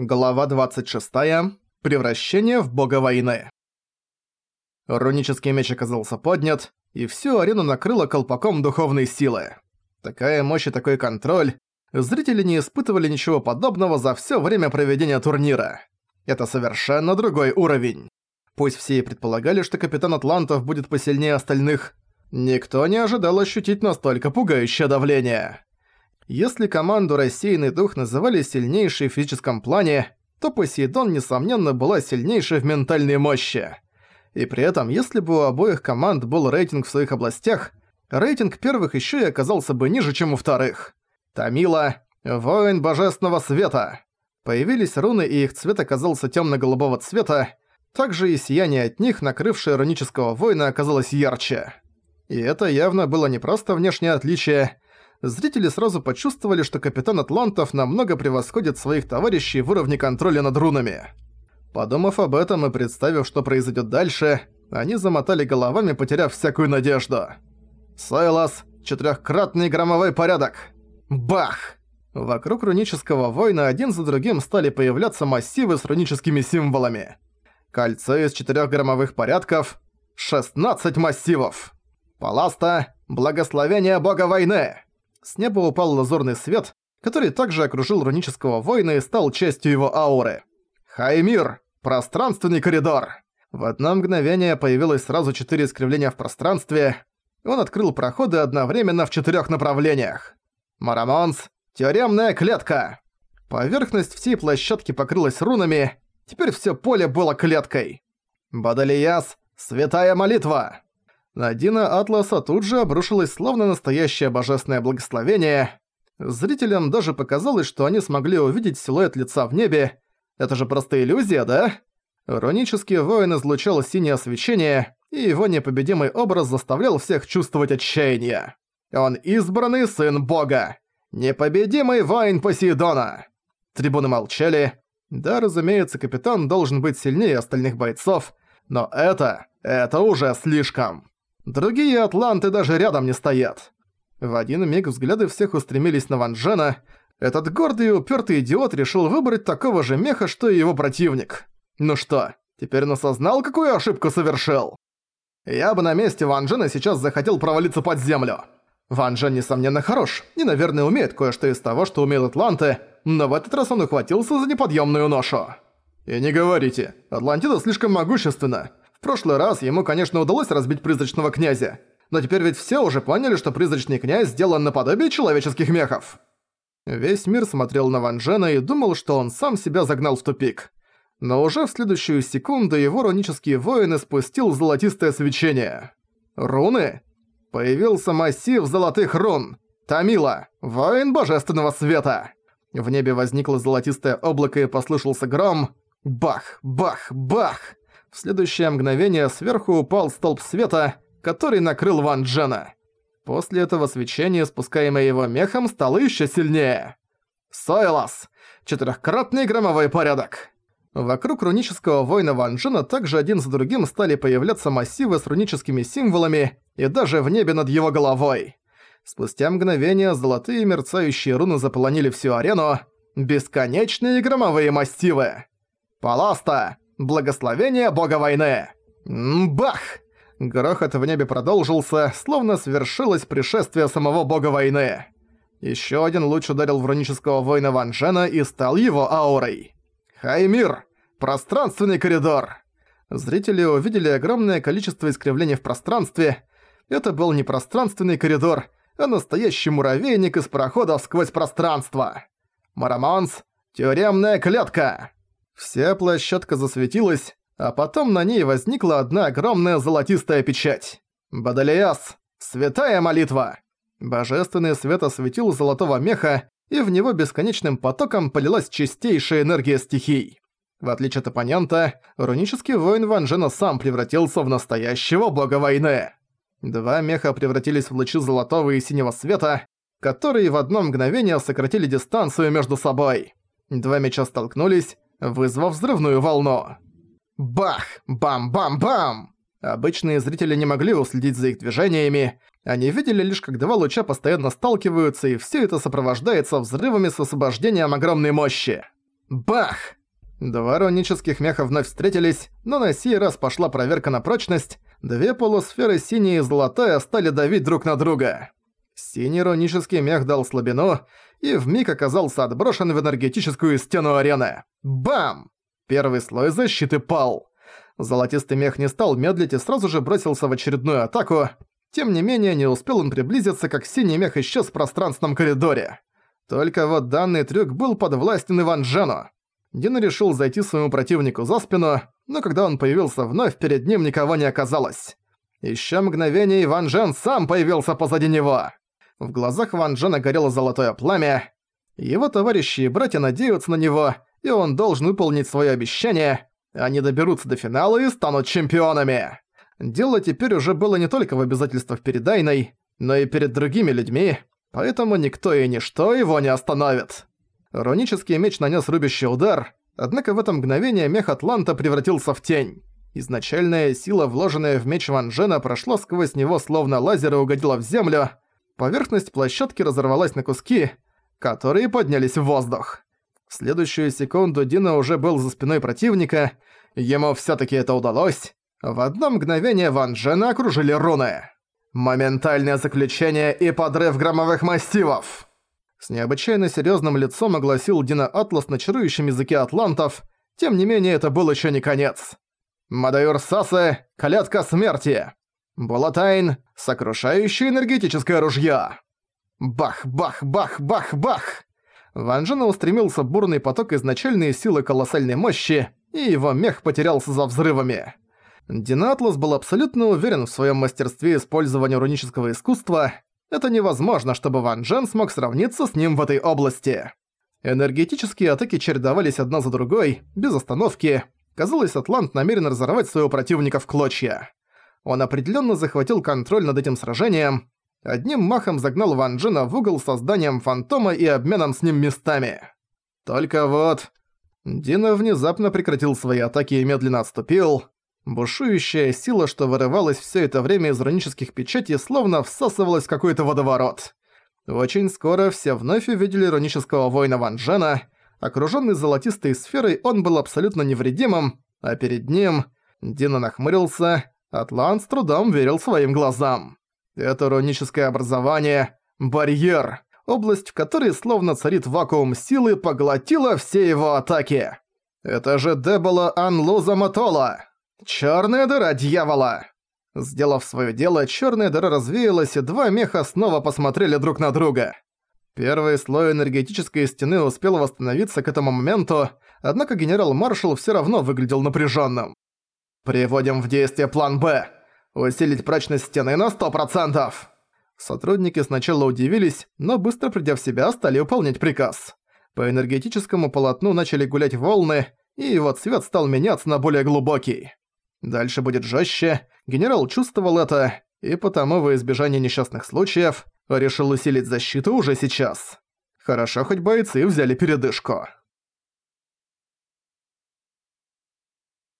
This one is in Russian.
Глава 26. Превращение в бога войны. Рунический меч оказался поднят, и всю арену накрыло колпаком духовной силы. Такая мощь и такой контроль. Зрители не испытывали ничего подобного за всё время проведения турнира. Это совершенно другой уровень. Пусть все и предполагали, что капитан Атлантов будет посильнее остальных, никто не ожидал ощутить настолько пугающее давление. Если команду «Рассеянный дух» называли сильнейшей в физическом плане, то Посейдон, несомненно, была сильнейшей в ментальной мощи. И при этом, если бы у обоих команд был рейтинг в своих областях, рейтинг первых еще и оказался бы ниже, чем у вторых. Тамила – воин божественного света. Появились руны, и их цвет оказался темно-голубого цвета, также и сияние от них, накрывшее рунического воина, оказалось ярче. И это явно было не просто внешнее отличие – зрители сразу почувствовали, что капитан Атлантов намного превосходит своих товарищей в уровне контроля над рунами. Подумав об этом и представив, что произойдет дальше, они замотали головами, потеряв всякую надежду. Сайлас, четырехкратный громовой порядок. Бах! Вокруг рунического воина один за другим стали появляться массивы с руническими символами. Кольцо из четырех громовых порядков. 16 массивов. Паласта, благословение бога войны. С неба упал лазурный свет, который также окружил рунического воина и стал частью его ауры. Хаймир! Пространственный коридор! В одно мгновение появилось сразу четыре искривления в пространстве. Он открыл проходы одновременно в четырех направлениях. Марамонс – тюремная клетка. Поверхность всей площадки покрылась рунами, теперь все поле было клеткой. Бадалияс – святая молитва. На Дина Атласа тут же обрушилось словно настоящее божественное благословение. Зрителям даже показалось, что они смогли увидеть силуэт лица в небе. Это же просто иллюзия, да? Рунический воин излучал синее свечение, и его непобедимый образ заставлял всех чувствовать отчаяние. Он избранный сын бога. Непобедимый воин Посейдона. Трибуны молчали. Да, разумеется, капитан должен быть сильнее остальных бойцов, но это... это уже слишком. Другие атланты даже рядом не стоят. В один миг взгляды всех устремились на Ван Джена. Этот гордый и упертый идиот решил выбрать такого же меха, что и его противник. Ну что, теперь он осознал, какую ошибку совершил? Я бы на месте Ван Джена сейчас захотел провалиться под землю. Ван Джен, несомненно, хорош, и, наверное, умеет кое-что из того, что умеют атланты, но в этот раз он ухватился за неподъемную ношу. И не говорите, Атлантида слишком могущественна. В прошлый раз ему, конечно, удалось разбить призрачного князя, но теперь ведь все уже поняли, что призрачный князь сделан наподобие человеческих мехов. Весь мир смотрел на Ван Джена и думал, что он сам себя загнал в тупик. Но уже в следующую секунду его рунический воин испустил золотистое свечение. Руны? Появился массив золотых рун. Тамила, воин божественного света. В небе возникло золотистое облако и послышался гром. Бах, бах, бах! В следующее мгновение сверху упал столб света, который накрыл Ван Джена. После этого свечение, спускаемое его мехом, стало еще сильнее. Сойлас! Четырехкратный громовой порядок! Вокруг рунического воина Ван Джена также один за другим стали появляться массивы с руническими символами и даже в небе над его головой. Спустя мгновение золотые мерцающие руны заполонили всю арену. Бесконечные громовые массивы. Паласта! Благословение бога войны! Бах! Грохот в небе продолжился, словно свершилось пришествие самого бога войны. Еще один луч ударил в воина Ван Джена и стал его аурой. Хаймир! Пространственный коридор! Зрители увидели огромное количество искривлений в пространстве. Это был не пространственный коридор, а настоящий муравейник из проходов сквозь пространство. Марамонс — тюремная клетка. Вся площадка засветилась, а потом на ней возникла одна огромная золотистая печать. Бадалиас. Святая молитва. Божественный свет осветил золотого меха, и в него бесконечным потоком полилась чистейшая энергия стихий. В отличие от оппонента, рунический воин Ван Джена сам превратился в настоящего бога войны. Два меха превратились в лучи золотого и синего света, которые в одно мгновение сократили дистанцию между собой. Два меча столкнулись, вызвав взрывную волну. Бах! Бам-бам-бам! Обычные зрители не могли уследить за их движениями, они видели лишь, как два луча постоянно сталкиваются, и все это сопровождается взрывами с освобождением огромной мощи. Бах! Два рунических меха вновь встретились, но на сей раз пошла проверка на прочность. Две полусферы синяя и золотая стали давить друг на друга. Синий рунический мех дал слабину и вмиг оказался отброшен в энергетическую стену арены. Бам! Первый слой защиты пал. Золотистый мех не стал медлить и сразу же бросился в очередную атаку. Тем не менее, не успел он приблизиться, как синий мех исчез в пространственном коридоре. Только вот данный трюк был подвластен Иван Джену. Дин решил зайти своему противнику за спину, но когда он появился вновь, перед ним никого не оказалось. Ещё мгновение Иван Джен сам появился позади него. В глазах Ван Джена горело золотое пламя. Его товарищи и братья надеются на него, и он должен выполнить своё обещание. Они доберутся до финала и станут чемпионами. Дело теперь уже было не только в обязательствах перед Айной, но и перед другими людьми, поэтому никто и ничто его не остановит. Рунический меч нанес рубящий удар, однако в это мгновение мех Атланта превратился в тень. Изначальная сила, вложенная в меч Ван Джена, прошла сквозь него словно лазер и угодила в землю. Поверхность площадки разорвалась на куски, которые поднялись в воздух. В следующую секунду Дина уже был за спиной противника, ему всё-таки это удалось. В одно мгновение Ван Джена окружили руны. Моментальное заключение и подрыв громовых массивов. С необычайно серьезным лицом огласил Дина Атлас на чарующем языке атлантов, тем не менее это был еще не конец. Мадаюр Сасы – колядка смерти. Булатайн – сокрушающее энергетическое ружье. Бах, бах, бах, бах, бах! Ван Джена устремился бурный поток изначальной силы колоссальной мощи, и его мех потерялся за взрывами. Динатлас был абсолютно уверен в своем мастерстве использования рунического искусства. Это невозможно, чтобы Ван Джен смог сравниться с ним в этой области. Энергетические атаки чередовались одна за другой, без остановки. Казалось, Атлант намерен разорвать своего противника в клочья. Он определенно захватил контроль над этим сражением. Одним махом загнал Ван Джена в угол созданием фантома и обменом с ним местами. Только вот... Дина внезапно прекратил свои атаки и медленно отступил. Бушующая сила, что вырывалась все это время из рунических печатей, словно всасывалась в какой-то водоворот. Очень скоро все вновь увидели рунического воина Ван Джена. Окружённый золотистой сферой, он был абсолютно невредимым, а перед ним... Дина нахмурился, Атлант с трудом верил своим глазам. Это руническое образование — барьер, область, в которой словно царит вакуум силы, поглотила все его атаки. Это же Дебола Анлуза Матола! Чёрная дыра дьявола!» Сделав своё дело, чёрная дыра развеялась, и два меха снова посмотрели друг на друга. Первый слой энергетической стены успел восстановиться к этому моменту, однако генерал-маршал всё равно выглядел напряжённым. «Приводим в действие план «Б». Усилить прочность стены на 100%!» Сотрудники сначала удивились, но быстро придя в себя, стали выполнять приказ. По энергетическому полотну начали гулять волны, и его цвет стал меняться на более глубокий. Дальше будет жестче. Генерал чувствовал это, и потому во избежание несчастных случаев решил усилить защиту уже сейчас. Хорошо, хоть бойцы взяли передышку.